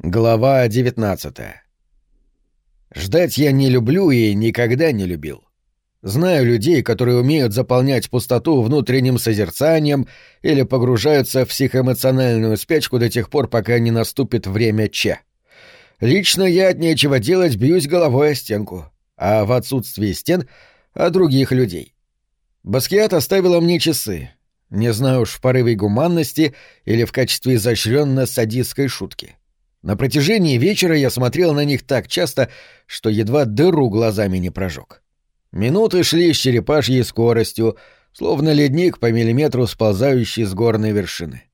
Глава 19 Ждать я не люблю и никогда не любил. Знаю людей, которые умеют заполнять пустоту внутренним созерцанием или погружаются в психоэмоциональную спячку до тех пор, пока не наступит время Че. Лично я от нечего делать бьюсь головой о стенку, а в отсутствии стен — о других людей. Баскиат оставила мне часы, не знаю уж в порыве гуманности или в качестве изощренно-садистской шутки. На протяжении вечера я смотрел на них так часто, что едва дыру глазами не прожег. Минуты шли с черепашьей скоростью, словно ледник по миллиметру сползающий с горной вершины.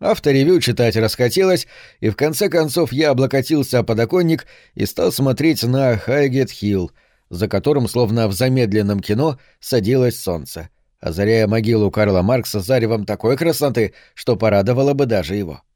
Авторевю читать расхотелось, и в конце концов я облокотился о подоконник и стал смотреть на Хайгет-Хилл, за которым, словно в замедленном кино, садилось солнце, озаряя могилу Карла Маркса заревом такой красоты, что порадовало бы даже его. —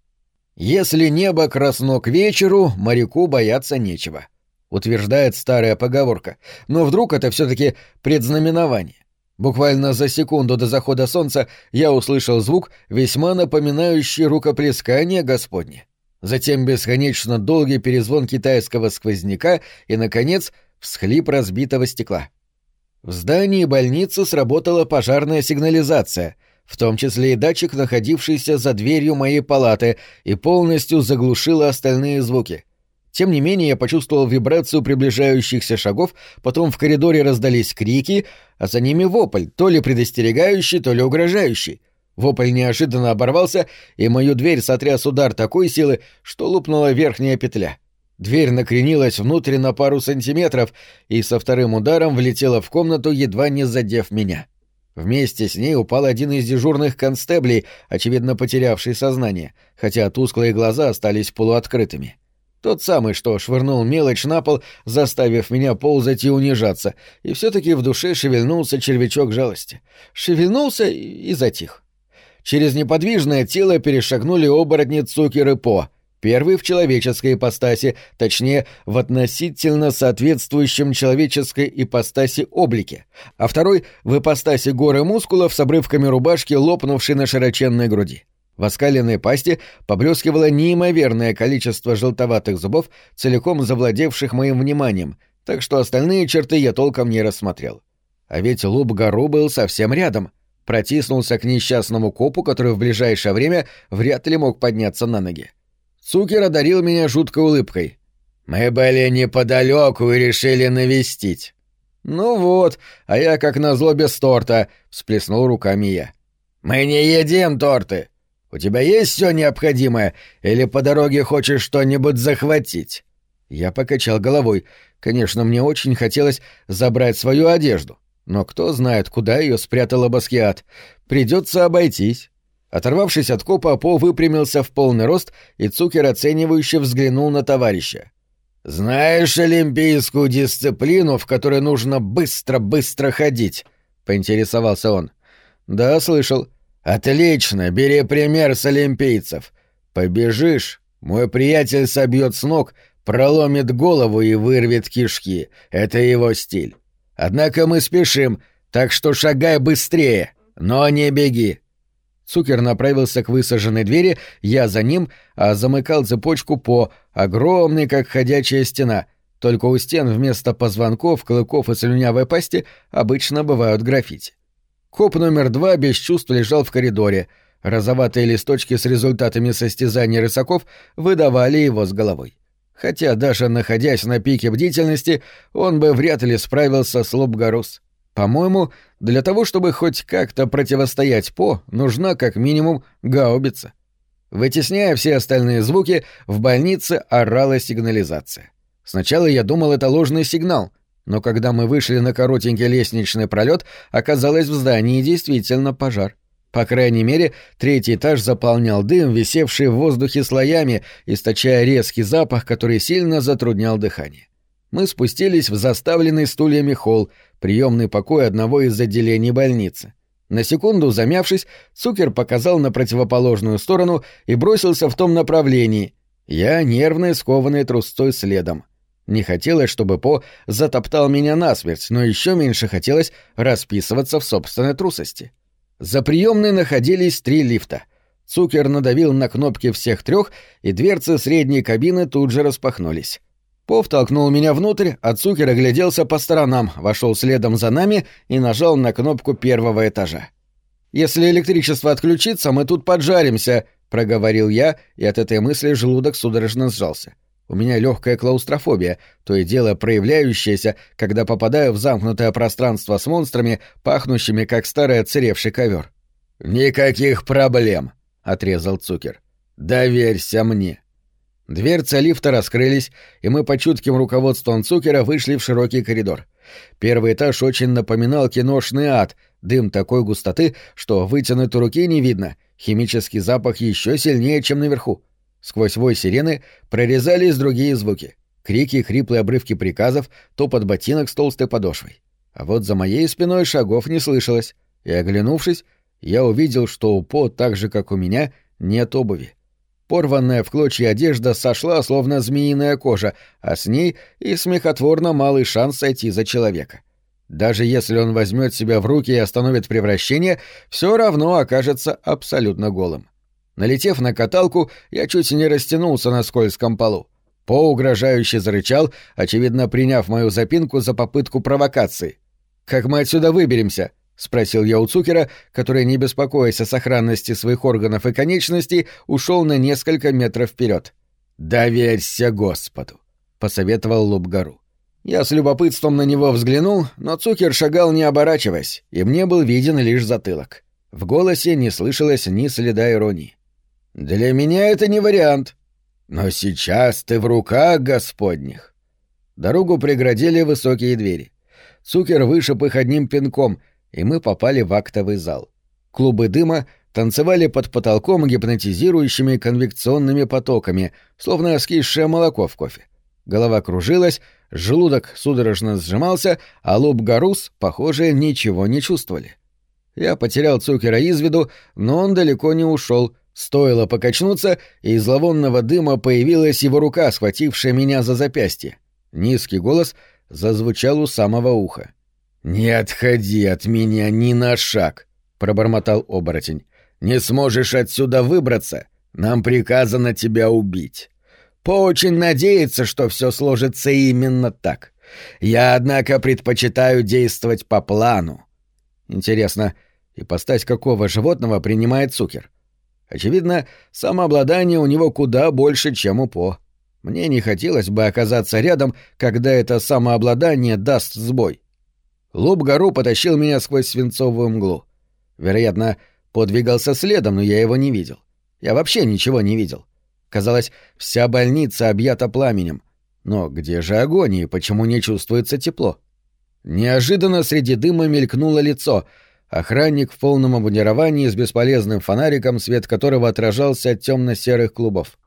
«Если небо красно к вечеру, моряку бояться нечего», — утверждает старая поговорка. Но вдруг это все-таки предзнаменование. Буквально за секунду до захода солнца я услышал звук, весьма напоминающий рукоплескание Господне. Затем бесконечно долгий перезвон китайского сквозняка и, наконец, всхлип разбитого стекла. В здании больницы сработала пожарная сигнализация — в том числе и датчик, находившийся за дверью моей палаты, и полностью заглушила остальные звуки. Тем не менее, я почувствовал вибрацию приближающихся шагов, потом в коридоре раздались крики, а за ними вопль, то ли предостерегающий, то ли угрожающий. Вопль неожиданно оборвался, и мою дверь сотряс удар такой силы, что лопнула верхняя петля. Дверь накренилась внутрь на пару сантиметров и со вторым ударом влетела в комнату, едва не задев меня. — Вместе с ней упал один из дежурных констеблей, очевидно потерявший сознание, хотя тусклые глаза остались полуоткрытыми. Тот самый, что швырнул мелочь на пол, заставив меня ползать и унижаться, и все-таки в душе шевельнулся червячок жалости. Шевельнулся и затих. Через неподвижное тело перешагнули оборотни Цукер и По, Первый в человеческой ипостаси, точнее, в относительно соответствующем человеческой ипостаси облике, а второй в ипостаси горы мускулов с обрывками рубашки, лопнувшей на широченной груди. В оскаленной пасти поблескивало неимоверное количество желтоватых зубов, целиком завладевших моим вниманием, так что остальные черты я толком не рассмотрел. А ведь лоб гору был совсем рядом. Протиснулся к несчастному копу, который в ближайшее время вряд ли мог подняться на ноги. Цукер одарил меня жуткой улыбкой. «Мы были неподалеку и решили навестить». «Ну вот, а я как назло без торта», — всплеснул руками я. «Мы не едим торты. У тебя есть все необходимое, или по дороге хочешь что-нибудь захватить?» Я покачал головой. Конечно, мне очень хотелось забрать свою одежду. Но кто знает, куда ее спрятала Баскиат. Придется обойтись. Оторвавшись от копа, По выпрямился в полный рост, и Цукер оценивающе взглянул на товарища. «Знаешь олимпийскую дисциплину, в которой нужно быстро-быстро ходить?» — поинтересовался он. «Да, слышал». «Отлично, бери пример с олимпийцев. Побежишь, мой приятель собьет с ног, проломит голову и вырвет кишки. Это его стиль. Однако мы спешим, так что шагай быстрее, но не беги. Цукер направился к высаженной двери, я за ним, а замыкал цепочку по огромной, как ходячая стена. Только у стен вместо позвонков, клыков и слюнявой пасти обычно бывают граффити. Коп номер два без чувств лежал в коридоре. Розоватые листочки с результатами состязаний рысаков выдавали его с головой. Хотя даже находясь на пике бдительности, он бы вряд ли справился с Лобгарус. По-моему, для того, чтобы хоть как-то противостоять По, нужна как минимум гаубица. Вытесняя все остальные звуки, в больнице орала сигнализация. Сначала я думал, это ложный сигнал, но когда мы вышли на коротенький лестничный пролет, оказалось в здании действительно пожар. По крайней мере, третий этаж заполнял дым, висевший в воздухе слоями, источая резкий запах, который сильно затруднял дыхание. Мы спустились в заставленный стульями холл, приемный покой одного из отделений больницы. На секунду замявшись, Цукер показал на противоположную сторону и бросился в том направлении. Я нервно скованный трусцой следом. Не хотелось, чтобы По затоптал меня насмерть, но еще меньше хотелось расписываться в собственной трусости. За приемной находились три лифта. Цукер надавил на кнопки всех трех, и дверцы средней кабины тут же распахнулись. Пов толкнул меня внутрь, а Цукер огляделся по сторонам, вошел следом за нами и нажал на кнопку первого этажа. «Если электричество отключится, мы тут поджаримся», — проговорил я, и от этой мысли желудок судорожно сжался. У меня легкая клаустрофобия, то и дело проявляющаяся, когда попадаю в замкнутое пространство с монстрами, пахнущими как старый отсыревший ковер. «Никаких проблем», — отрезал Цукер. «Доверься мне». Дверцы лифта раскрылись, и мы по чутким руководством Цукера вышли в широкий коридор. Первый этаж очень напоминал киношный ад, дым такой густоты, что вытянутой руки не видно, химический запах еще сильнее, чем наверху. Сквозь вой сирены прорезались другие звуки. Крики, хриплые обрывки приказов, топот ботинок с толстой подошвой. А вот за моей спиной шагов не слышалось, и, оглянувшись, я увидел, что у По, так же, как у меня, нет обуви. Порванная в клочья одежда сошла, словно змеиная кожа, а с ней и смехотворно малый шанс сойти за человека. Даже если он возьмет себя в руки и остановит превращение, все равно окажется абсолютно голым. Налетев на каталку, я чуть не растянулся на скользком полу. По угрожающе зарычал, очевидно, приняв мою запинку за попытку провокации. «Как мы отсюда выберемся?» — спросил я у Цукера, который, не беспокоясь о сохранности своих органов и конечностей, ушел на несколько метров вперед. «Доверься Господу», — посоветовал Лубгару. Я с любопытством на него взглянул, но Цукер шагал не оборачиваясь, и мне был виден лишь затылок. В голосе не слышалось ни следа иронии. Для меня это не вариант. Но сейчас ты в руках господних. Дорогу преградили высокие двери. Цукер вышиб их одним пинком, и мы попали в актовый зал. Клубы дыма танцевали под потолком гипнотизирующими конвекционными потоками, словно скисшее молоко в кофе. Голова кружилась, желудок судорожно сжимался, а лоб Гарус, похоже, ничего не чувствовали. Я потерял Цукера из виду, но он далеко не ушел, Стоило покачнуться, и из зловонного дыма появилась его рука, схватившая меня за запястье. Низкий голос зазвучал у самого уха. «Не отходи от меня ни на шаг!» — пробормотал оборотень. «Не сможешь отсюда выбраться, нам приказано тебя убить. По очень надеется, что все сложится именно так. Я, однако, предпочитаю действовать по плану». Интересно, ипостась какого животного принимает Цукер? Очевидно, самообладание у него куда больше, чем у По. Мне не хотелось бы оказаться рядом, когда это самообладание даст сбой. Лоб гору потащил меня сквозь свинцовую мглу. Вероятно, подвигался следом, но я его не видел. Я вообще ничего не видел. Казалось, вся больница объята пламенем. Но где же огонь и почему не чувствуется тепло? Неожиданно среди дыма мелькнуло лицо — Охранник в полном обмундировании с бесполезным фонариком, свет которого отражался от темно-серых клубов.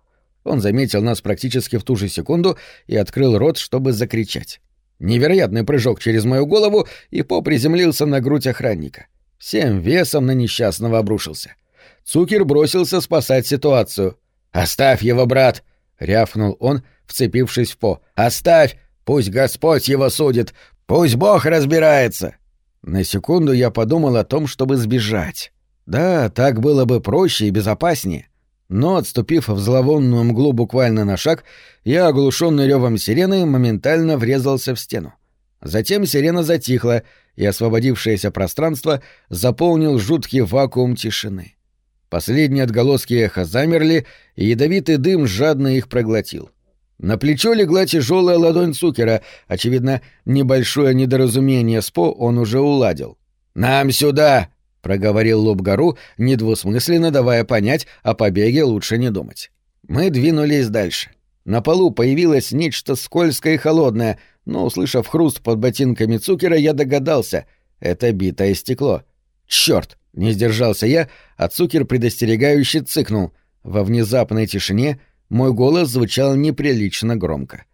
Он заметил нас практически в ту же секунду и открыл рот, чтобы закричать. Невероятный прыжок через мою голову, и По приземлился на грудь охранника. Всем весом на несчастного обрушился. Цукер бросился спасать ситуацию. «Оставь его, брат!» — рявкнул он, вцепившись в По. «Оставь! Пусть Господь его судит! Пусть Бог разбирается!» На секунду я подумал о том, чтобы сбежать. Да, так было бы проще и безопаснее. Но, отступив в зловонную мглу буквально на шаг, я, оглушенный ревом сирены, моментально врезался в стену. Затем сирена затихла, и освободившееся пространство заполнил жуткий вакуум тишины. Последние отголоски эха замерли, и ядовитый дым жадно их проглотил. На плечо легла тяжелая ладонь Цукера. Очевидно, небольшое недоразумение с По он уже уладил. «Нам сюда!» — проговорил Лобгару, недвусмысленно давая понять, о побеге лучше не думать. Мы двинулись дальше. На полу появилось нечто скользкое и холодное, но, услышав хруст под ботинками Цукера, я догадался — это битое стекло. «Чёрт!» — не сдержался я, а Цукер предостерегающе цыкнул. Во внезапной тишине мой голос звучал неприлично громко.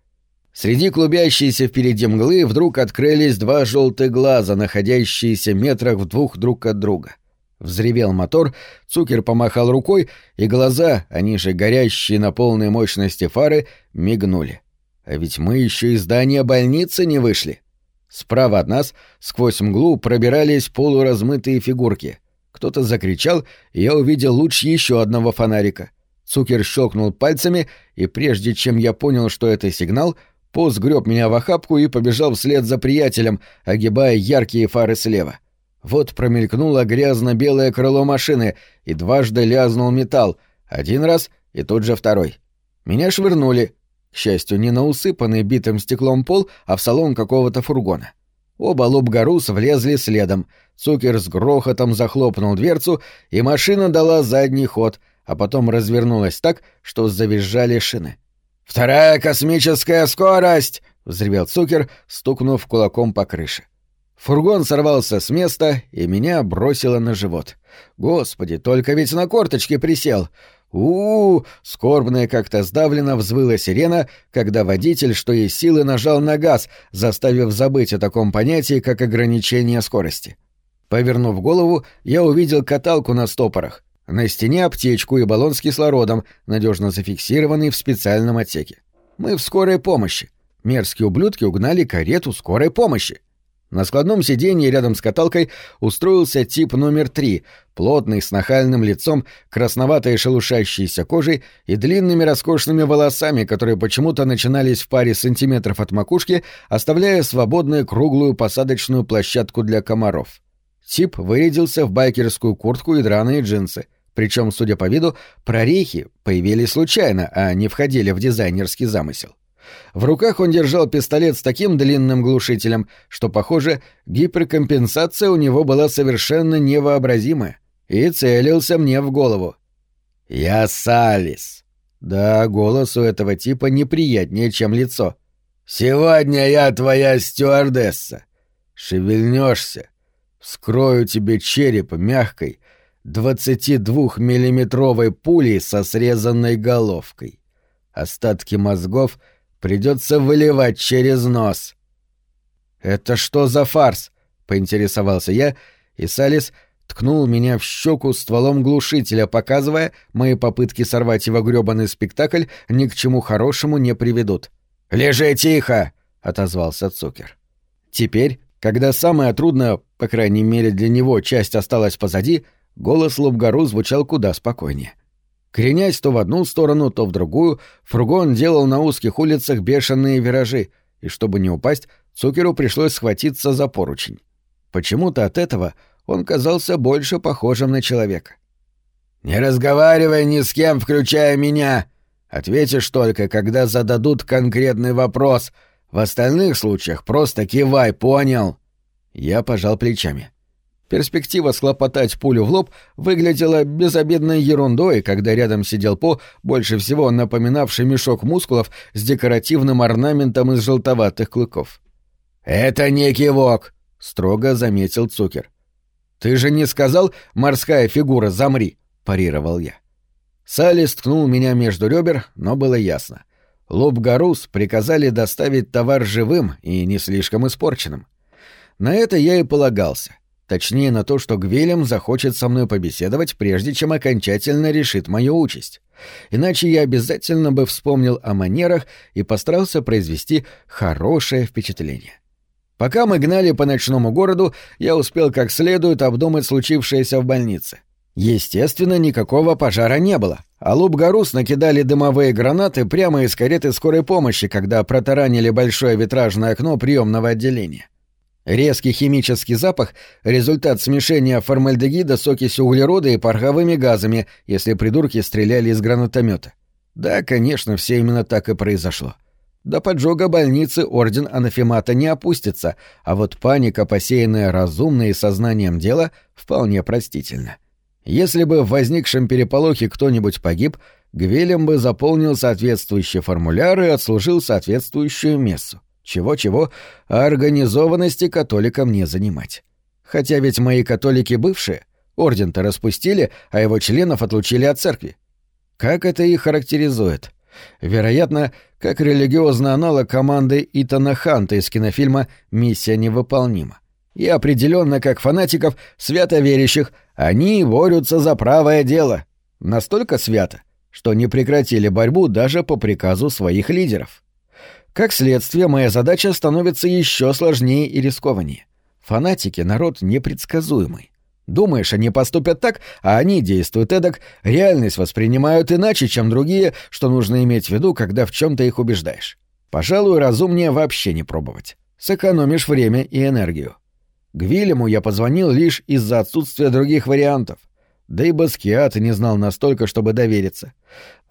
Среди клубящейся впереди мглы вдруг открылись два желтых глаза, находящиеся метрах в двух друг от друга. Взревел мотор, Цукер помахал рукой, и глаза, они же горящие на полной мощности фары, мигнули. А ведь мы еще из здания больницы не вышли. Справа от нас, сквозь мглу, пробирались полуразмытые фигурки. Кто-то закричал, и я увидел луч еще одного фонарика. Цукер щелкнул пальцами, и прежде чем я понял, что это сигнал, Поз греб меня в охапку и побежал вслед за приятелем, огибая яркие фары слева. Вот промелькнуло грязно-белое крыло машины, и дважды лязнул металл, один раз и тот же второй. Меня швырнули, к счастью, не на усыпанный битым стеклом пол, а в салон какого-то фургона. Оба лоб-горус влезли следом. Цукер с грохотом захлопнул дверцу, и машина дала задний ход, а потом развернулась так, что завизжали шины. «Вторая космическая скорость!» — взревел Цукер, стукнув кулаком по крыше. Фургон сорвался с места, и меня бросило на живот. Господи, только ведь на корточке присел. у, -у, -у скорбно как-то сдавленно взвыла сирена, когда водитель, что есть силы, нажал на газ, заставив забыть о таком понятии, как ограничение скорости. Повернув голову, я увидел каталку на стопорах, на стене аптечку и баллон с кислородом, надежно зафиксированный в специальном отсеке. Мы в скорой помощи. Мерзкие ублюдки угнали карету скорой помощи. На складном сиденье рядом с каталкой устроился тип номер три, плотный, с нахальным лицом, красноватой шелушащейся кожей и длинными роскошными волосами, которые почему-то начинались в паре сантиметров от макушки, оставляя свободную круглую посадочную площадку для комаров. Тип вырядился в байкерскую куртку и драные джинсы, причем, судя по виду, прорехи появились случайно, а не входили в дизайнерский замысел. В руках он держал пистолет с таким длинным глушителем, что, похоже, гиперкомпенсация у него была совершенно невообразимая, и целился мне в голову. «Я Салис». Да, голос у этого типа неприятнее, чем лицо. «Сегодня я твоя стюардесса. Шевельнешься. Вскрою тебе череп мягкой, 22-миллиметровой пулей со срезанной головкой. Остатки мозгов придется выливать через нос. «Это что за фарс?» — поинтересовался я, и Салис ткнул меня в щеку стволом глушителя, показывая, мои попытки сорвать его грёбаный спектакль ни к чему хорошему не приведут. «Лежи тихо!» — отозвался Цукер. Теперь, когда самая трудная, по крайней мере для него, часть осталась позади, Голос Лубгару звучал куда спокойнее. Кренясь то в одну сторону, то в другую, фургон делал на узких улицах бешеные виражи, и чтобы не упасть, Цукеру пришлось схватиться за поручень. Почему-то от этого он казался больше похожим на человека. «Не разговаривай ни с кем, включая меня. Ответишь только, когда зададут конкретный вопрос. В остальных случаях просто кивай, понял?» Я пожал плечами. Перспектива схлопотать пулю в лоб выглядела безобидной ерундой, когда рядом сидел По, больше всего напоминавший мешок мускулов с декоративным орнаментом из желтоватых клыков. «Это не кивок», — строго заметил Цукер. «Ты же не сказал, морская фигура, замри», — парировал я. Салли сткнул меня между ребер, но было ясно. Лоб Гарус приказали доставить товар живым и не слишком испорченным. На это я и полагался — Точнее, на то, что Гвелем захочет со мной побеседовать, прежде чем окончательно решит мою участь. Иначе я обязательно бы вспомнил о манерах и постарался произвести хорошее впечатление. Пока мы гнали по ночному городу, я успел как следует обдумать случившееся в больнице. Естественно, никакого пожара не было, а Луб-Гарус накидали дымовые гранаты прямо из кареты скорой помощи, когда протаранили большое витражное окно приемного отделения. Резкий химический запах — результат смешения формальдегида с окисью углерода и пороховыми газами, если придурки стреляли из гранатомета. Да, конечно, все именно так и произошло. До поджога больницы орден анафемата не опустится, а вот паника, посеянная разумно и сознанием дела, вполне простительна. Если бы в возникшем переполохе кто-нибудь погиб, Гвелем бы заполнил соответствующие формуляры и отслужил соответствующую мессу. Чего-чего, а организованности католикам не занимать. Хотя ведь мои католики бывшие, орден-то распустили, а его членов отлучили от церкви. Как это их характеризует? Вероятно, как религиозный аналог команды Итана Ханта из кинофильма «Миссия невыполнима». И определенно, как фанатиков, свято верящих, они борются за правое дело. Настолько свято, что не прекратили борьбу даже по приказу своих лидеров. Как следствие, моя задача становится еще сложнее и рискованнее. Фанатики — народ непредсказуемый. Думаешь, они поступят так, а они действуют эдак, реальность воспринимают иначе, чем другие, что нужно иметь в виду, когда в чем-то их убеждаешь. Пожалуй, разумнее вообще не пробовать. Сэкономишь время и энергию. К Вильяму я позвонил лишь из-за отсутствия других вариантов. Да и Баскиат не знал настолько, чтобы довериться.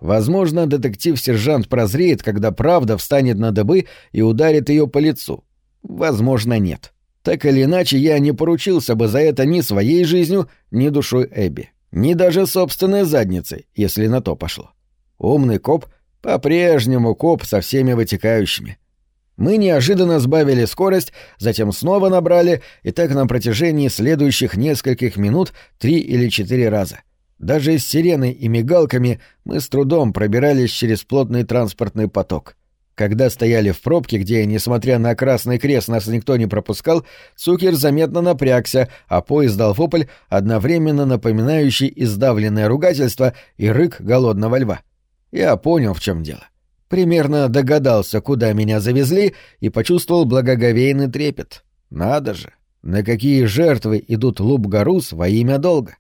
Возможно, детектив-сержант прозреет, когда правда встанет на дыбы и ударит ее по лицу. Возможно, нет. Так или иначе, я не поручился бы за это ни своей жизнью, ни душой Эбби. Ни даже собственной задницей, если на то пошло. Умный коп по-прежнему коп со всеми вытекающими. Мы неожиданно сбавили скорость, затем снова набрали, и так на протяжении следующих нескольких минут три или четыре раза. Даже с сиреной и мигалками мы с трудом пробирались через плотный транспортный поток. Когда стояли в пробке, где, несмотря на красный крест, нас никто не пропускал, Цукер заметно напрягся, а поезд дал вопль, одновременно напоминающий издавленное ругательство и рык голодного льва. Я понял, в чем дело. Примерно догадался, куда меня завезли, и почувствовал благоговейный трепет. Надо же, на какие жертвы идут луп-гарус во имя долга.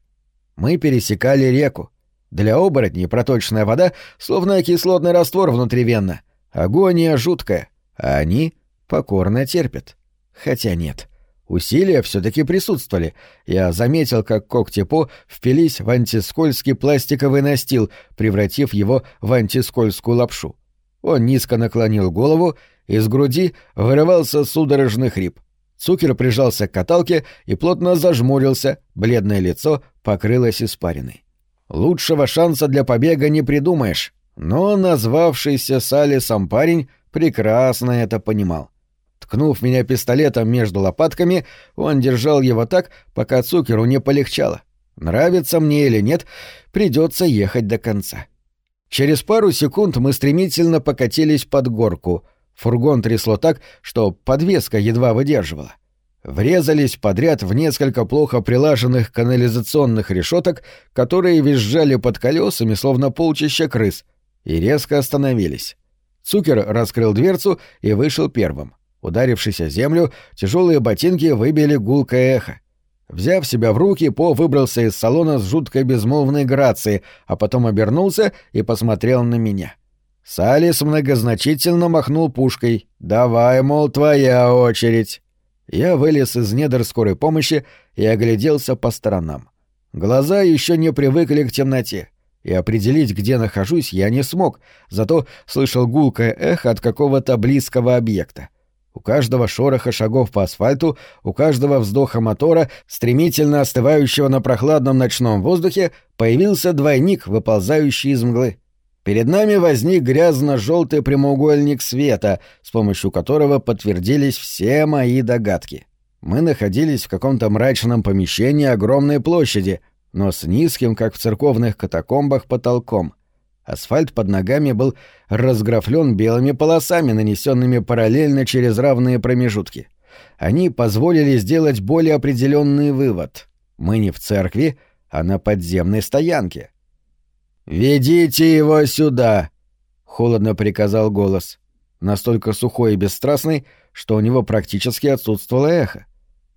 Мы пересекали реку. Для оборотней проточная вода, словно кислотный раствор внутривенно — Агония жуткая, а они покорно терпят. Хотя нет. Усилия все-таки присутствовали. Я заметил, как когти По впились в антискользкий пластиковый настил, превратив его в антискользкую лапшу. Он низко наклонил голову, из груди вырывался судорожный хрип. Цукер прижался к каталке и плотно зажмурился, бледное лицо покрылось испариной. Лучшего шанса для побега не придумаешь. Но назвавшийся Салисом парень прекрасно это понимал. Ткнув меня пистолетом между лопатками, он держал его так, пока Цукеру не полегчало. Нравится мне или нет, придется ехать до конца. Через пару секунд мы стремительно покатились под горку. Фургон трясло так, что подвеска едва выдерживала. Врезались подряд в несколько плохо прилаженных канализационных решеток, которые визжали под колесами, словно полчища крыс — и резко остановились. Цукер раскрыл дверцу и вышел первым. Ударившись о землю, тяжелые ботинки выбили гулкое эхо. Взяв себя в руки, По выбрался из салона с жуткой безмолвной грацией, а потом обернулся и посмотрел на меня. Салис многозначительно махнул пушкой. «Давай, мол, твоя очередь». Я вылез из недр скорой помощи и огляделся по сторонам. Глаза еще не привыкли к темноте и определить, где нахожусь, я не смог, зато слышал гулкое эхо от какого-то близкого объекта. У каждого шороха шагов по асфальту, у каждого вздоха мотора, стремительно остывающего на прохладном ночном воздухе, появился двойник, выползающий из мглы. Перед нами возник грязно-желтый прямоугольник света, с помощью которого подтвердились все мои догадки. Мы находились в каком-то мрачном помещении огромной площади — но с низким, как в церковных катакомбах, потолком. Асфальт под ногами был разграфлен белыми полосами, нанесенными параллельно через равные промежутки. Они позволили сделать более определенный вывод. Мы не в церкви, а на подземной стоянке. «Ведите его сюда!» — холодно приказал голос. Настолько сухой и бесстрастный, что у него практически отсутствовало эхо.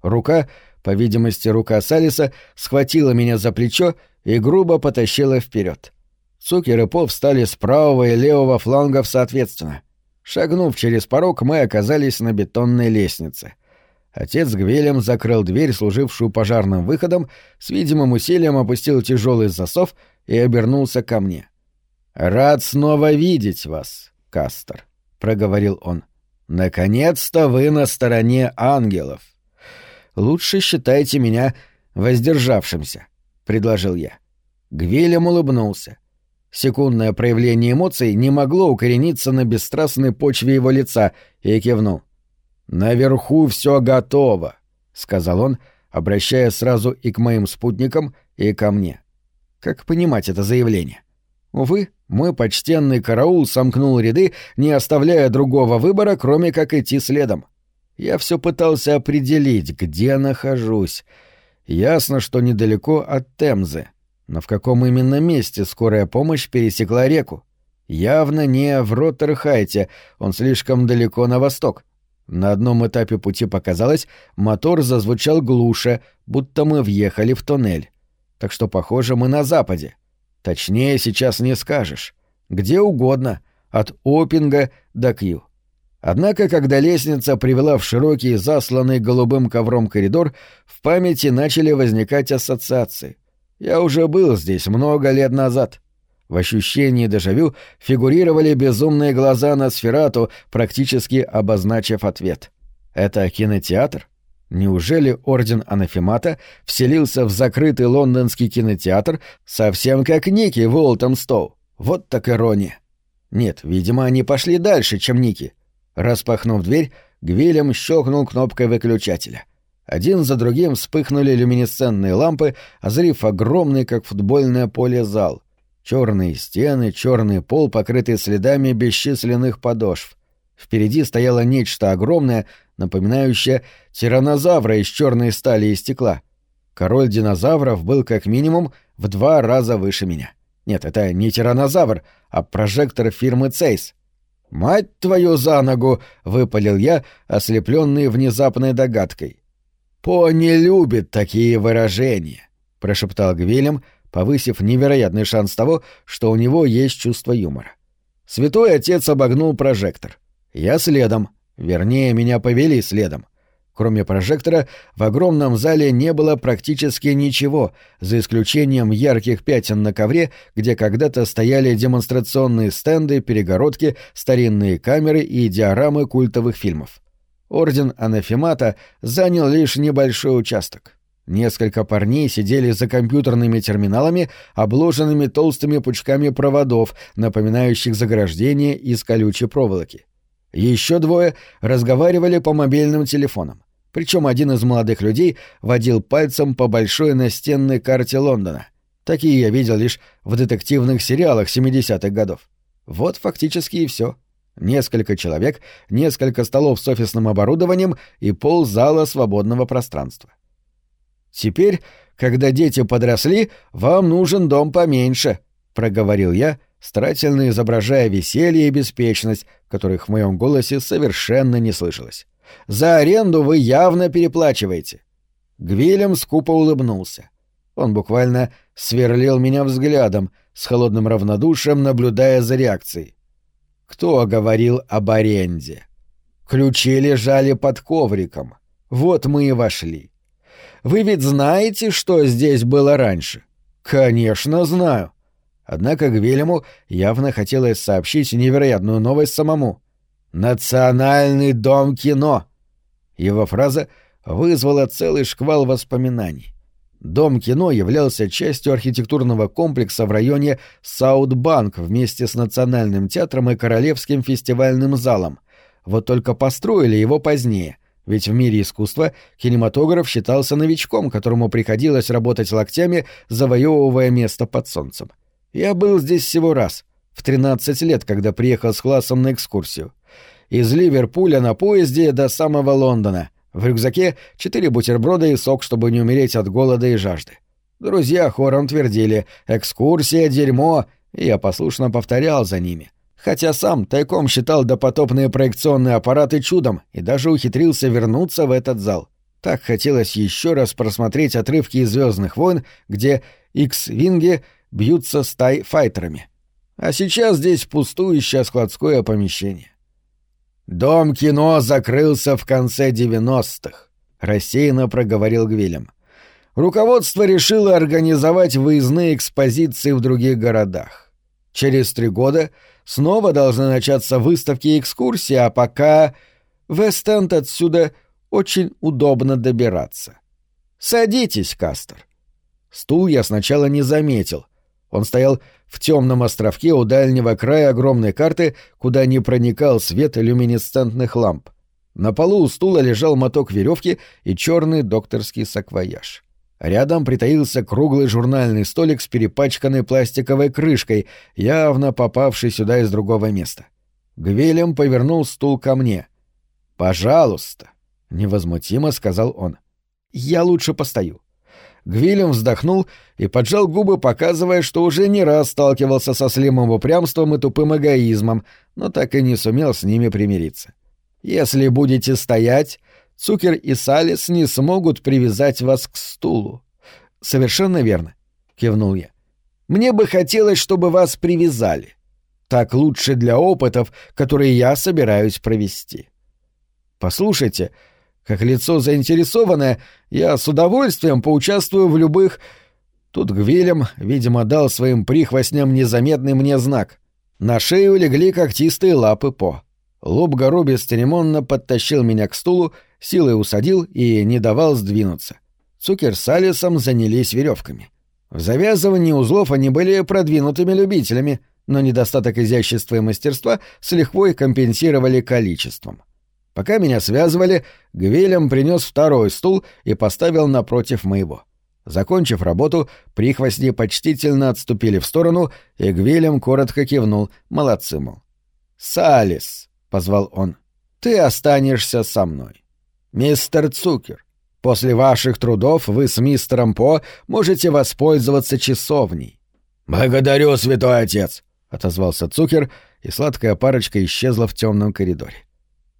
Рука по видимости, рука Салиса схватила меня за плечо и грубо потащила вперед. Цукер и Пов встали с правого и левого флангов соответственно. Шагнув через порог, мы оказались на бетонной лестнице. Отец Гвелем закрыл дверь, служившую пожарным выходом, с видимым усилием опустил тяжелый засов и обернулся ко мне. «Рад снова видеть вас, Кастер», — проговорил он. «Наконец-то вы на стороне ангелов» лучше считайте меня воздержавшимся», — предложил я. Гвелем улыбнулся. Секундное проявление эмоций не могло укорениться на бесстрастной почве его лица, и кивнул. «Наверху все готово», — сказал он, обращаясь сразу и к моим спутникам, и ко мне. Как понимать это заявление? Увы, мой почтенный караул сомкнул ряды, не оставляя другого выбора, кроме как идти следом. — я все пытался определить, где нахожусь. Ясно, что недалеко от Темзы. Но в каком именно месте скорая помощь пересекла реку? Явно не в Роттерхайте, он слишком далеко на восток. На одном этапе пути показалось, мотор зазвучал глуше, будто мы въехали в тоннель. Так что, похоже, мы на западе. Точнее, сейчас не скажешь. Где угодно, от Опинга до Кью. Однако, когда лестница привела в широкий, засланный голубым ковром коридор, в памяти начали возникать ассоциации. Я уже был здесь много лет назад. В ощущении дежавю фигурировали безумные глаза на сферату, практически обозначив ответ. Это кинотеатр? Неужели Орден Анафемата вселился в закрытый лондонский кинотеатр совсем как Ники Волтонстоу? Вот так ирония. Нет, видимо, они пошли дальше, чем Ники. Распахнув дверь, Гвилем щелкнул кнопкой выключателя. Один за другим вспыхнули люминесцентные лампы, озрив огромный, как футбольное поле, зал. Черные стены, черный пол, покрытый следами бесчисленных подошв. Впереди стояло нечто огромное, напоминающее тираннозавра из черной стали и стекла. Король динозавров был как минимум в два раза выше меня. Нет, это не тираннозавр, а прожектор фирмы Цейс. «Мать твою за ногу!» — выпалил я, ослепленный внезапной догадкой. «Пони любит такие выражения», — прошептал Гвилем, повысив невероятный шанс того, что у него есть чувство юмора. Святой отец обогнул прожектор. Я следом, вернее, меня повели следом. Кроме прожектора, в огромном зале не было практически ничего, за исключением ярких пятен на ковре, где когда-то стояли демонстрационные стенды, перегородки, старинные камеры и диорамы культовых фильмов. Орден Анафемата занял лишь небольшой участок. Несколько парней сидели за компьютерными терминалами, обложенными толстыми пучками проводов, напоминающих заграждение из колючей проволоки. Еще двое разговаривали по мобильным телефонам. Причем один из молодых людей водил пальцем по большой настенной карте Лондона. Такие я видел лишь в детективных сериалах 70-х годов. Вот фактически и все. Несколько человек, несколько столов с офисным оборудованием и пол зала свободного пространства. Теперь, когда дети подросли, вам нужен дом поменьше, проговорил я, старательно изображая веселье и беспечность, которых в моем голосе совершенно не слышалось. За аренду вы явно переплачиваете. Гвилем скупо улыбнулся. Он буквально сверлил меня взглядом, с холодным равнодушием наблюдая за реакцией. Кто говорил об аренде? Ключи лежали под ковриком. Вот мы и вошли. Вы ведь знаете, что здесь было раньше? Конечно, знаю. Однако Гвилему явно хотелось сообщить невероятную новость самому. «Национальный дом кино!» Его фраза вызвала целый шквал воспоминаний. Дом кино являлся частью архитектурного комплекса в районе Саутбанк вместе с Национальным театром и Королевским фестивальным залом. Вот только построили его позднее, ведь в мире искусства кинематограф считался новичком, которому приходилось работать локтями, завоевывая место под солнцем. Я был здесь всего раз, в 13 лет, когда приехал с классом на экскурсию из Ливерпуля на поезде до самого Лондона. В рюкзаке четыре бутерброда и сок, чтобы не умереть от голода и жажды. Друзья хором твердили «экскурсия, дерьмо», и я послушно повторял за ними. Хотя сам тайком считал допотопные проекционные аппараты чудом и даже ухитрился вернуться в этот зал. Так хотелось еще раз просмотреть отрывки из Звездных войн, где X-винги бьются с тай-файтерами. А сейчас здесь пустующее складское помещение. «Дом кино закрылся в конце девяностых», — рассеянно проговорил Гвилем. «Руководство решило организовать выездные экспозиции в других городах. Через три года снова должны начаться выставки и экскурсии, а пока в Эстенд отсюда очень удобно добираться. Садитесь, Кастер». Стул я сначала не заметил. Он стоял в темном островке у дальнего края огромной карты, куда не проникал свет люминесцентных ламп. На полу у стула лежал моток веревки и черный докторский саквояж. Рядом притаился круглый журнальный столик с перепачканной пластиковой крышкой, явно попавший сюда из другого места. Гвелем повернул стул ко мне. «Пожалуйста», — невозмутимо сказал он. «Я лучше постою». Гвилем вздохнул и поджал губы, показывая, что уже не раз сталкивался со слимым упрямством и тупым эгоизмом, но так и не сумел с ними примириться. Если будете стоять, Цукер и Салис не смогут привязать вас к стулу. Совершенно верно, кивнул я. Мне бы хотелось, чтобы вас привязали. Так лучше для опытов, которые я собираюсь провести. Послушайте, как лицо заинтересованное, я с удовольствием поучаствую в любых... Тут Гвилем, видимо, дал своим прихвостням незаметный мне знак. На шею легли когтистые лапы По. Лоб гору бесцеремонно подтащил меня к стулу, силой усадил и не давал сдвинуться. Цукер с Алисом занялись веревками. В завязывании узлов они были продвинутыми любителями, но недостаток изящества и мастерства с лихвой компенсировали количеством. Пока меня связывали, Гвелем принес второй стул и поставил напротив моего. Закончив работу, прихвостни почтительно отступили в сторону, и Гвелем коротко кивнул. Молодцы, мол. «Салис», — позвал он, — «ты останешься со мной. Мистер Цукер, после ваших трудов вы с мистером По можете воспользоваться часовней». «Благодарю, святой отец», — отозвался Цукер, и сладкая парочка исчезла в темном коридоре.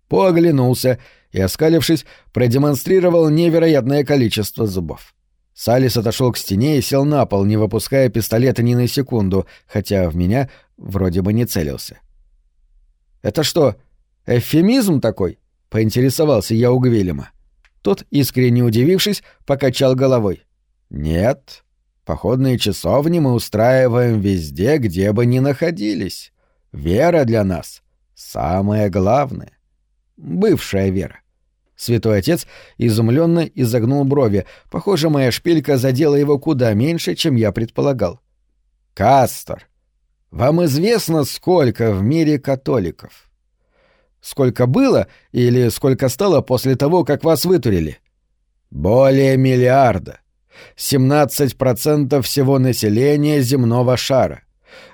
По оглянулся и, оскалившись, продемонстрировал невероятное количество зубов. Салис отошел к стене и сел на пол, не выпуская пистолета ни на секунду, хотя в меня вроде бы не целился. «Это что, эвфемизм такой?» — поинтересовался я у Гвилема. Тот, искренне удивившись, покачал головой. «Нет, походные часовни мы устраиваем везде, где бы ни находились. Вера для нас — самое главное бывшая вера. Святой отец изумленно изогнул брови. Похоже, моя шпилька задела его куда меньше, чем я предполагал. Кастор, вам известно, сколько в мире католиков? Сколько было или сколько стало после того, как вас вытурили? Более миллиарда. 17% всего населения земного шара.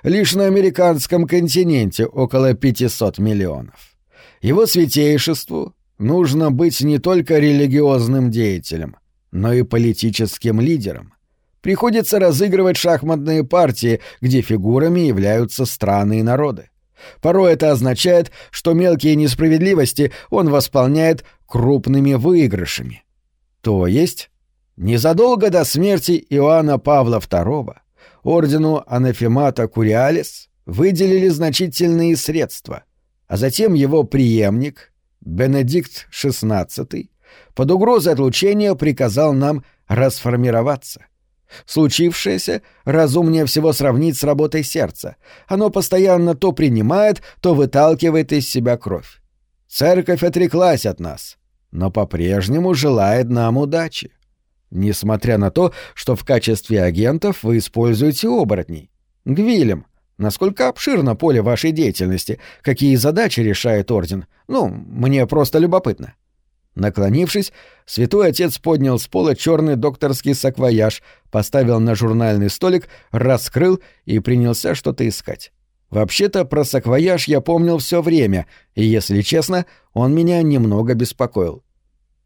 Лишь на американском континенте около 500 миллионов. Его святейшеству нужно быть не только религиозным деятелем, но и политическим лидером. Приходится разыгрывать шахматные партии, где фигурами являются страны и народы. Порой это означает, что мелкие несправедливости он восполняет крупными выигрышами. То есть, незадолго до смерти Иоанна Павла II ордену Анафемата Куриалис выделили значительные средства — а затем его преемник, Бенедикт XVI, под угрозой отлучения приказал нам расформироваться. Случившееся разумнее всего сравнить с работой сердца. Оно постоянно то принимает, то выталкивает из себя кровь. Церковь отреклась от нас, но по-прежнему желает нам удачи. Несмотря на то, что в качестве агентов вы используете оборотней. Гвилем, Насколько обширно поле вашей деятельности? Какие задачи решает Орден? Ну, мне просто любопытно». Наклонившись, святой отец поднял с пола черный докторский саквояж, поставил на журнальный столик, раскрыл и принялся что-то искать. Вообще-то про саквояж я помнил все время, и, если честно, он меня немного беспокоил.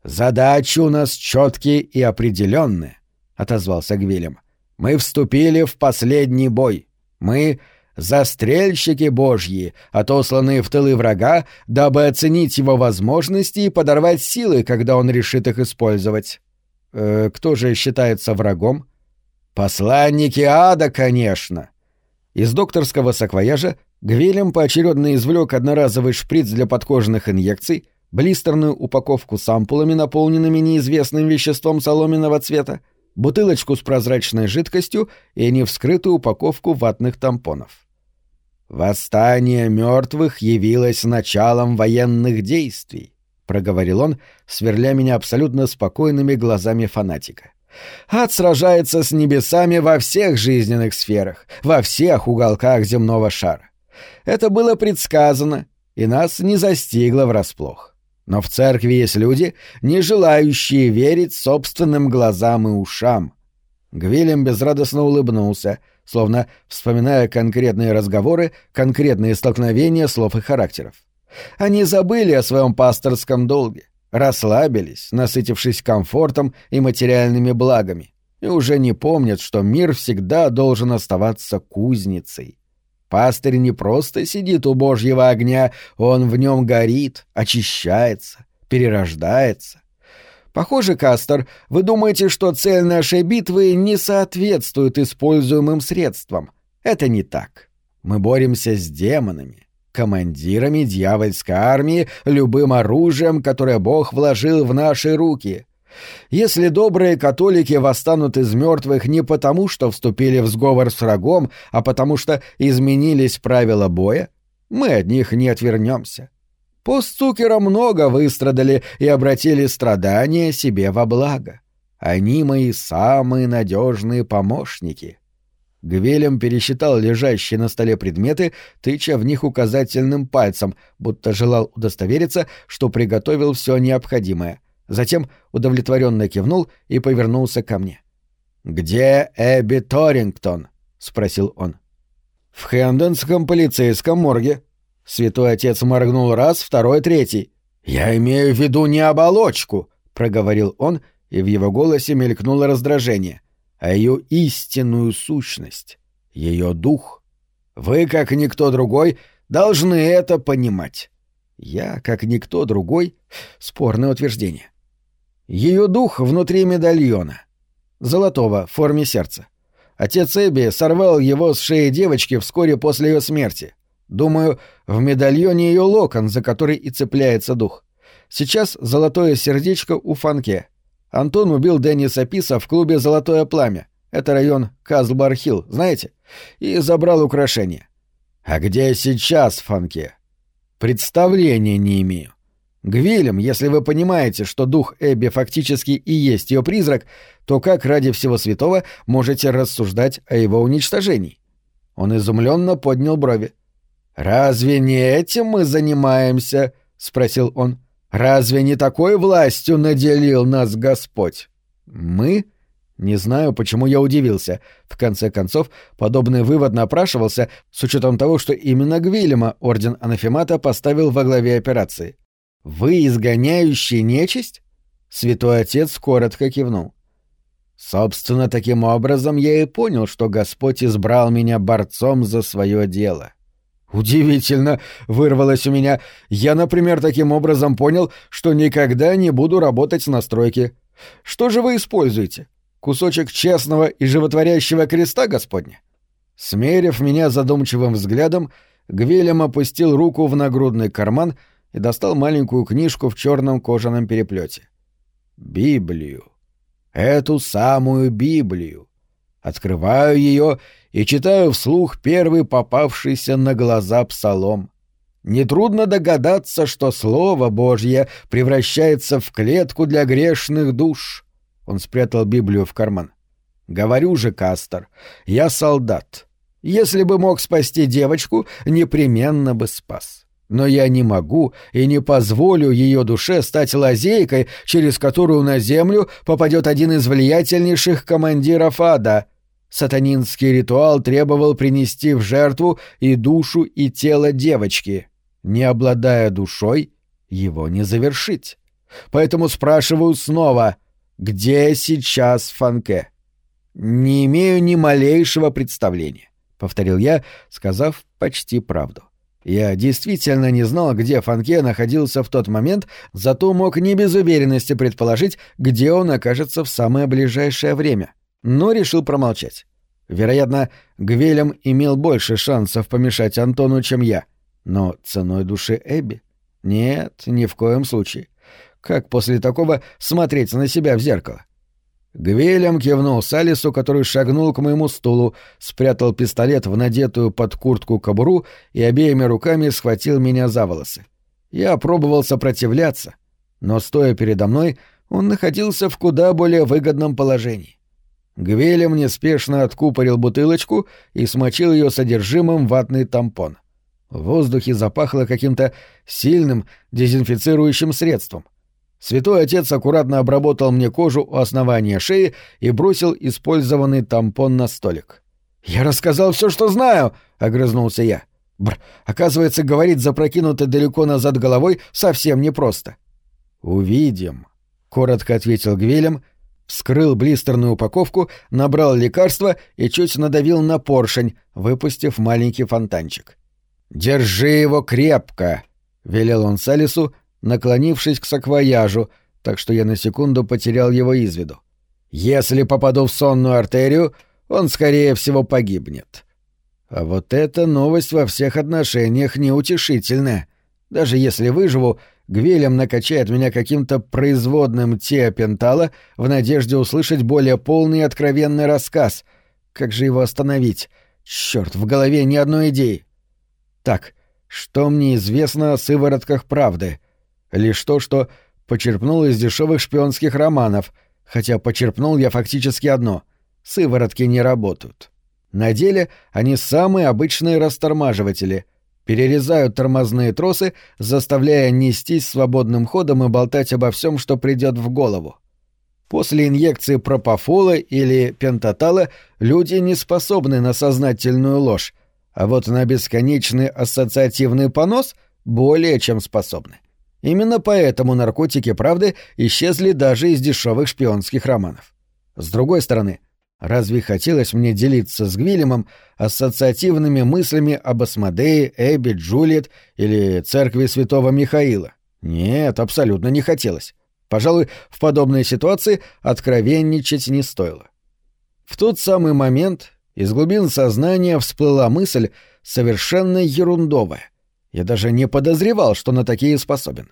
«Задачи у нас четкие и определенные», — отозвался Гвилем. «Мы вступили в последний бой. Мы застрельщики божьи, отосланные в тылы врага, дабы оценить его возможности и подорвать силы, когда он решит их использовать. Э, кто же считается врагом? Посланники ада, конечно. Из докторского саквояжа Гвелем поочередно извлек одноразовый шприц для подкожных инъекций, блистерную упаковку с ампулами, наполненными неизвестным веществом соломенного цвета, бутылочку с прозрачной жидкостью и невскрытую упаковку ватных тампонов. «Восстание мертвых явилось началом военных действий», — проговорил он, сверля меня абсолютно спокойными глазами фанатика. «Ад сражается с небесами во всех жизненных сферах, во всех уголках земного шара. Это было предсказано, и нас не застигло врасплох. Но в церкви есть люди, не желающие верить собственным глазам и ушам». Гвилем безрадостно улыбнулся — словно вспоминая конкретные разговоры, конкретные столкновения слов и характеров. Они забыли о своем пасторском долге, расслабились, насытившись комфортом и материальными благами, и уже не помнят, что мир всегда должен оставаться кузницей. Пастырь не просто сидит у божьего огня, он в нем горит, очищается, перерождается. Похоже, Кастер, вы думаете, что цель нашей битвы не соответствует используемым средствам. Это не так. Мы боремся с демонами, командирами дьявольской армии, любым оружием, которое Бог вложил в наши руки. Если добрые католики восстанут из мертвых не потому, что вступили в сговор с врагом, а потому что изменились правила боя, мы от них не отвернемся. Постцукера много выстрадали и обратили страдания себе во благо. Они мои самые надежные помощники. Гвелем пересчитал лежащие на столе предметы, тыча в них указательным пальцем, будто желал удостовериться, что приготовил все необходимое — Затем удовлетворенно кивнул и повернулся ко мне. «Где Эбби Торингтон?» — спросил он. «В Хэндонском полицейском морге». Святой отец моргнул раз, второй, третий. «Я имею в виду не оболочку», — проговорил он, и в его голосе мелькнуло раздражение, а ее истинную сущность, ее дух. «Вы, как никто другой, должны это понимать». Я, как никто другой, спорное утверждение. Ее дух внутри медальона. Золотого, в форме сердца. Отец Эбби сорвал его с шеи девочки вскоре после ее смерти. Думаю, в медальоне ее локон, за который и цепляется дух. Сейчас золотое сердечко у Фанке. Антон убил Денниса Писа в клубе «Золотое пламя». Это район Казлбар-Хилл, знаете? И забрал украшение. А где сейчас Фанке? Представления не имею. Гвилем, если вы понимаете, что дух Эбби фактически и есть ее призрак, то как ради всего святого можете рассуждать о его уничтожении? Он изумленно поднял брови. «Разве не этим мы занимаемся?» — спросил он. «Разве не такой властью наделил нас Господь?» «Мы?» Не знаю, почему я удивился. В конце концов, подобный вывод напрашивался с учетом того, что именно Гвилема орден Анафемата поставил во главе операции. «Вы изгоняющий нечисть?» Святой Отец коротко кивнул. «Собственно, таким образом я и понял, что Господь избрал меня борцом за свое дело». «Удивительно!» — вырвалось у меня. «Я, например, таким образом понял, что никогда не буду работать на стройке. Что же вы используете? Кусочек честного и животворящего креста Господня?» Смерив меня задумчивым взглядом, Гвелем опустил руку в нагрудный карман — и достал маленькую книжку в черном кожаном переплете. Библию. Эту самую Библию. Открываю ее и читаю вслух первый попавшийся на глаза псалом. Нетрудно догадаться, что Слово Божье превращается в клетку для грешных душ. Он спрятал Библию в карман. Говорю же, Кастер, я солдат. Если бы мог спасти девочку, непременно бы спас. Но я не могу и не позволю ее душе стать лазейкой, через которую на землю попадет один из влиятельнейших командиров ада. Сатанинский ритуал требовал принести в жертву и душу, и тело девочки. Не обладая душой, его не завершить. Поэтому спрашиваю снова, где сейчас Фанке? Не имею ни малейшего представления, — повторил я, сказав почти правду. Я действительно не знал, где Фанке находился в тот момент, зато мог не без уверенности предположить, где он окажется в самое ближайшее время. Но решил промолчать. Вероятно, Гвелем имел больше шансов помешать Антону, чем я. Но ценой души Эбби? Нет, ни в коем случае. Как после такого смотреть на себя в зеркало? Гвелем кивнул Салису, который шагнул к моему стулу, спрятал пистолет в надетую под куртку кобуру и обеими руками схватил меня за волосы. Я пробовал сопротивляться, но, стоя передо мной, он находился в куда более выгодном положении. Гвелем неспешно откупорил бутылочку и смочил ее содержимым ватный тампон. В воздухе запахло каким-то сильным дезинфицирующим средством — Святой отец аккуратно обработал мне кожу у основания шеи и бросил использованный тампон на столик. «Я рассказал все, что знаю!» — огрызнулся я. Бр, оказывается, говорить запрокинутой далеко назад головой совсем непросто. «Увидим», — коротко ответил Гвелем Вскрыл блистерную упаковку, набрал лекарство и чуть надавил на поршень, выпустив маленький фонтанчик. «Держи его крепко!» — велел он Салису, наклонившись к саквояжу, так что я на секунду потерял его из виду. «Если попаду в сонную артерию, он, скорее всего, погибнет». А вот эта новость во всех отношениях неутешительная. Даже если выживу, Гвелем накачает меня каким-то производным теопентала в надежде услышать более полный и откровенный рассказ. Как же его остановить? Черт, в голове ни одной идеи. Так, что мне известно о сыворотках правды? Лишь то, что почерпнул из дешевых шпионских романов, хотя почерпнул я фактически одно — сыворотки не работают. На деле они самые обычные растормаживатели. Перерезают тормозные тросы, заставляя нестись свободным ходом и болтать обо всем, что придет в голову. После инъекции пропофола или пентатала люди не способны на сознательную ложь, а вот на бесконечный ассоциативный понос более чем способны. Именно поэтому наркотики правды исчезли даже из дешевых шпионских романов. С другой стороны, Разве хотелось мне делиться с Гвилемом ассоциативными мыслями об Асмодее, Эбби, Джульет или церкви святого Михаила? Нет, абсолютно не хотелось. Пожалуй, в подобной ситуации откровенничать не стоило. В тот самый момент из глубин сознания всплыла мысль совершенно ерундовая. Я даже не подозревал, что на такие способен.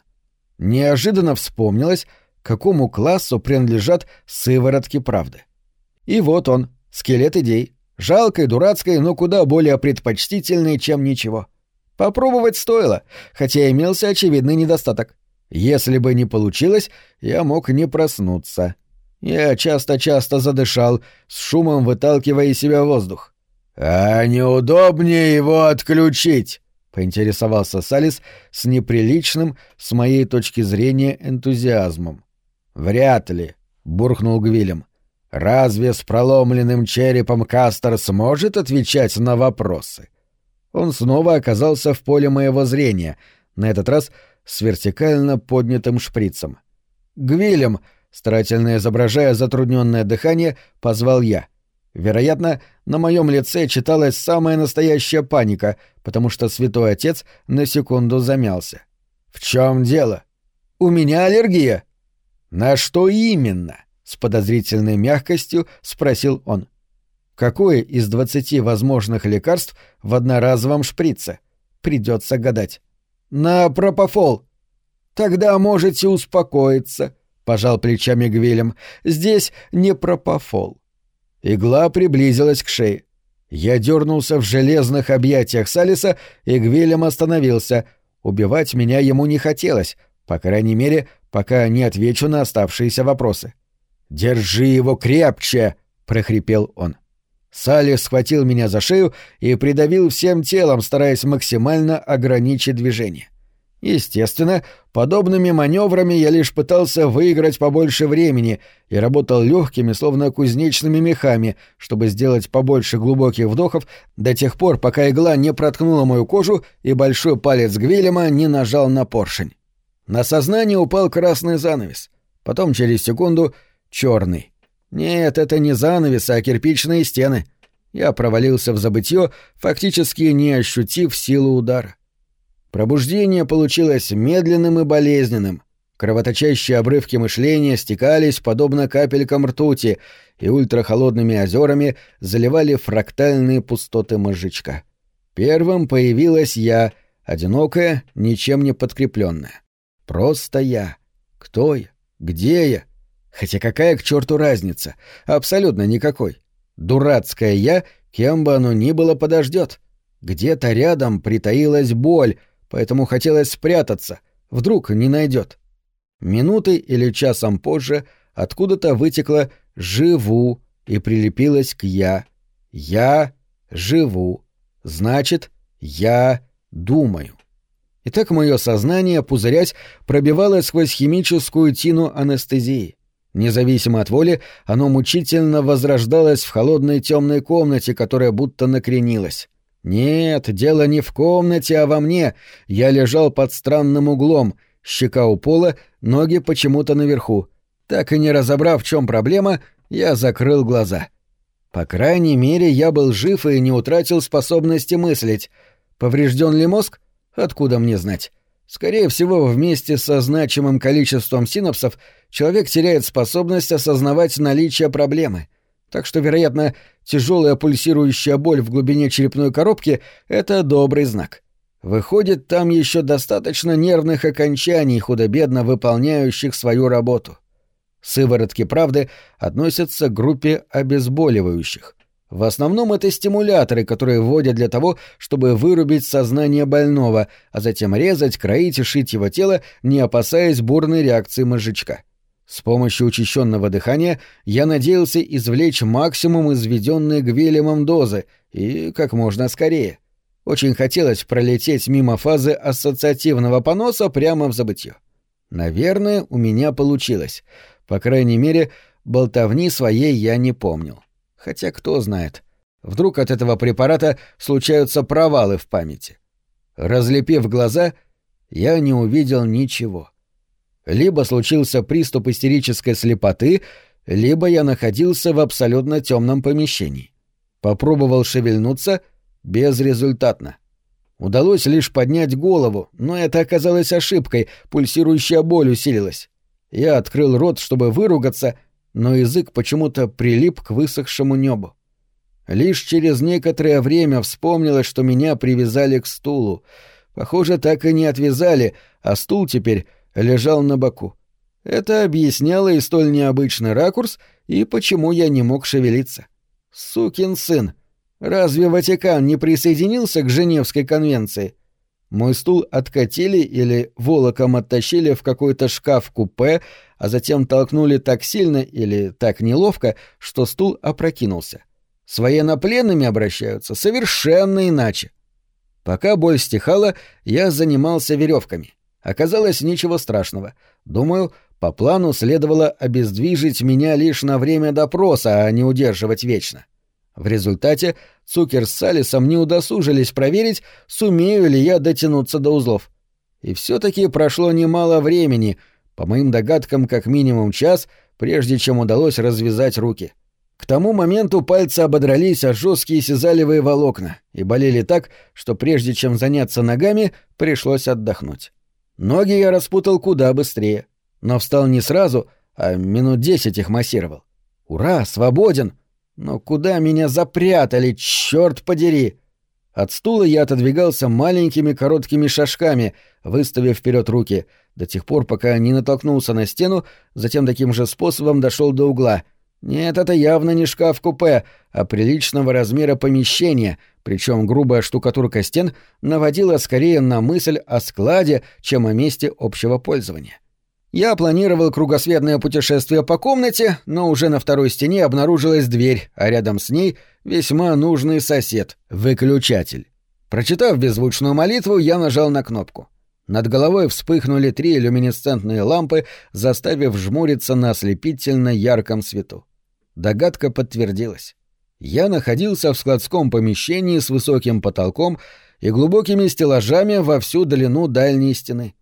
Неожиданно вспомнилось, какому классу принадлежат сыворотки правды. И вот он, скелет идей. Жалкой, дурацкой, но куда более предпочтительной, чем ничего. Попробовать стоило, хотя имелся очевидный недостаток. Если бы не получилось, я мог не проснуться. Я часто-часто задышал, с шумом выталкивая из себя воздух. «А неудобнее его отключить?» — поинтересовался Салис с неприличным, с моей точки зрения, энтузиазмом. «Вряд ли», — буркнул Гвилем. Разве с проломленным черепом Кастер сможет отвечать на вопросы? Он снова оказался в поле моего зрения, на этот раз с вертикально поднятым шприцем. «Гвилем!» — старательно изображая затрудненное дыхание, позвал я. Вероятно, на моем лице читалась самая настоящая паника, потому что святой отец на секунду замялся. «В чем дело?» «У меня аллергия». «На что именно?» С подозрительной мягкостью спросил он. Какое из двадцати возможных лекарств в одноразовом шприце? Придется гадать. На пропофол. Тогда можете успокоиться, пожал плечами Гвилем. Здесь не пропофол. Игла приблизилась к шее. Я дернулся в железных объятиях Салиса, и Гвилем остановился. Убивать меня ему не хотелось, по крайней мере, пока не отвечу на оставшиеся вопросы. — «Держи его крепче!» — прохрипел он. Салли схватил меня за шею и придавил всем телом, стараясь максимально ограничить движение. Естественно, подобными маневрами я лишь пытался выиграть побольше времени и работал легкими, словно кузнечными мехами, чтобы сделать побольше глубоких вдохов до тех пор, пока игла не проткнула мою кожу и большой палец Гвилема не нажал на поршень. На сознание упал красный занавес. Потом, через секунду, черный. Нет, это не занавес, а кирпичные стены. Я провалился в забытье, фактически не ощутив силу удара. Пробуждение получилось медленным и болезненным. Кровоточащие обрывки мышления стекались, подобно капелькам ртути, и ультрахолодными озерами заливали фрактальные пустоты мозжечка. Первым появилась я, одинокая, ничем не подкрепленная. Просто я. Кто я? Где я? Хотя какая к черту разница? Абсолютно никакой. Дурацкое «я», кем бы оно ни было, подождет. Где-то рядом притаилась боль, поэтому хотелось спрятаться. Вдруг не найдет. Минуты или часом позже откуда-то вытекло «живу» и прилепилось к «я». «Я живу». Значит, я думаю. И так мое сознание, пузырясь, пробивалось сквозь химическую тину анестезии. Независимо от воли, оно мучительно возрождалось в холодной темной комнате, которая будто накренилась. Нет, дело не в комнате, а во мне. Я лежал под странным углом, щека у пола, ноги почему-то наверху. Так и не разобрав, в чем проблема, я закрыл глаза. По крайней мере, я был жив и не утратил способности мыслить. Поврежден ли мозг? Откуда мне знать? Скорее всего, вместе со значимым количеством синапсов человек теряет способность осознавать наличие проблемы. Так что, вероятно, тяжелая пульсирующая боль в глубине черепной коробки — это добрый знак. Выходит, там еще достаточно нервных окончаний, худо-бедно выполняющих свою работу. Сыворотки правды относятся к группе обезболивающих. В основном это стимуляторы, которые вводят для того, чтобы вырубить сознание больного, а затем резать, кроить и шить его тело, не опасаясь бурной реакции мозжечка. С помощью учащенного дыхания я надеялся извлечь максимум изведенной Гвелемом дозы и как можно скорее. Очень хотелось пролететь мимо фазы ассоциативного поноса прямо в забытье. Наверное, у меня получилось. По крайней мере, болтовни своей я не помнил. Хотя кто знает. Вдруг от этого препарата случаются провалы в памяти. Разлепив глаза, я не увидел ничего. Либо случился приступ истерической слепоты, либо я находился в абсолютно темном помещении. Попробовал шевельнуться — безрезультатно. Удалось лишь поднять голову, но это оказалось ошибкой, пульсирующая боль усилилась. Я открыл рот, чтобы выругаться, но язык почему-то прилип к высохшему небу. Лишь через некоторое время вспомнилось, что меня привязали к стулу. Похоже, так и не отвязали, а стул теперь лежал на боку. Это объясняло и столь необычный ракурс, и почему я не мог шевелиться. Сукин сын! Разве Ватикан не присоединился к Женевской конвенции? Мой стул откатили или волоком оттащили в какой-то шкаф-купе, а затем толкнули так сильно или так неловко, что стул опрокинулся. С военнопленными обращаются совершенно иначе. Пока боль стихала, я занимался веревками. Оказалось, ничего страшного. Думаю, по плану следовало обездвижить меня лишь на время допроса, а не удерживать вечно. В результате Цукер с Салисом не удосужились проверить, сумею ли я дотянуться до узлов. И все-таки прошло немало времени — по моим догадкам, как минимум час, прежде чем удалось развязать руки. К тому моменту пальцы ободрались о жесткие сизалевые волокна и болели так, что прежде чем заняться ногами, пришлось отдохнуть. Ноги я распутал куда быстрее, но встал не сразу, а минут десять их массировал. «Ура, свободен!» Но куда меня запрятали, черт подери! От стула я отодвигался маленькими короткими шажками, выставив вперед руки, до тех пор, пока не натолкнулся на стену, затем таким же способом дошел до угла. Нет, это явно не шкаф-купе, а приличного размера помещение, причем грубая штукатурка стен наводила скорее на мысль о складе, чем о месте общего пользования. Я планировал кругосветное путешествие по комнате, но уже на второй стене обнаружилась дверь, а рядом с ней весьма нужный сосед — выключатель. Прочитав беззвучную молитву, я нажал на кнопку. Над головой вспыхнули три люминесцентные лампы, заставив жмуриться на ослепительно ярком свету. Догадка подтвердилась. Я находился в складском помещении с высоким потолком и глубокими стеллажами во всю длину дальней стены.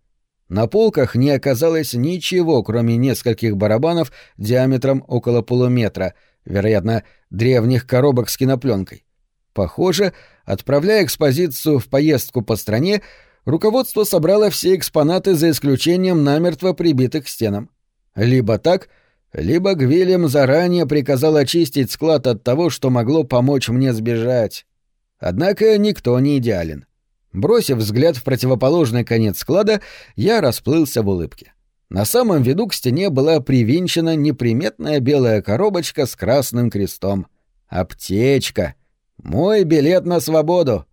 На полках не оказалось ничего, кроме нескольких барабанов диаметром около полуметра, вероятно, древних коробок с кинопленкой. Похоже, отправляя экспозицию в поездку по стране, руководство собрало все экспонаты за исключением намертво прибитых к стенам. Либо так, либо Гвилем заранее приказал очистить склад от того, что могло помочь мне сбежать. Однако никто не идеален. Бросив взгляд в противоположный конец склада, я расплылся в улыбке. На самом виду к стене была привинчена неприметная белая коробочка с красным крестом. Аптечка. Мой билет на свободу.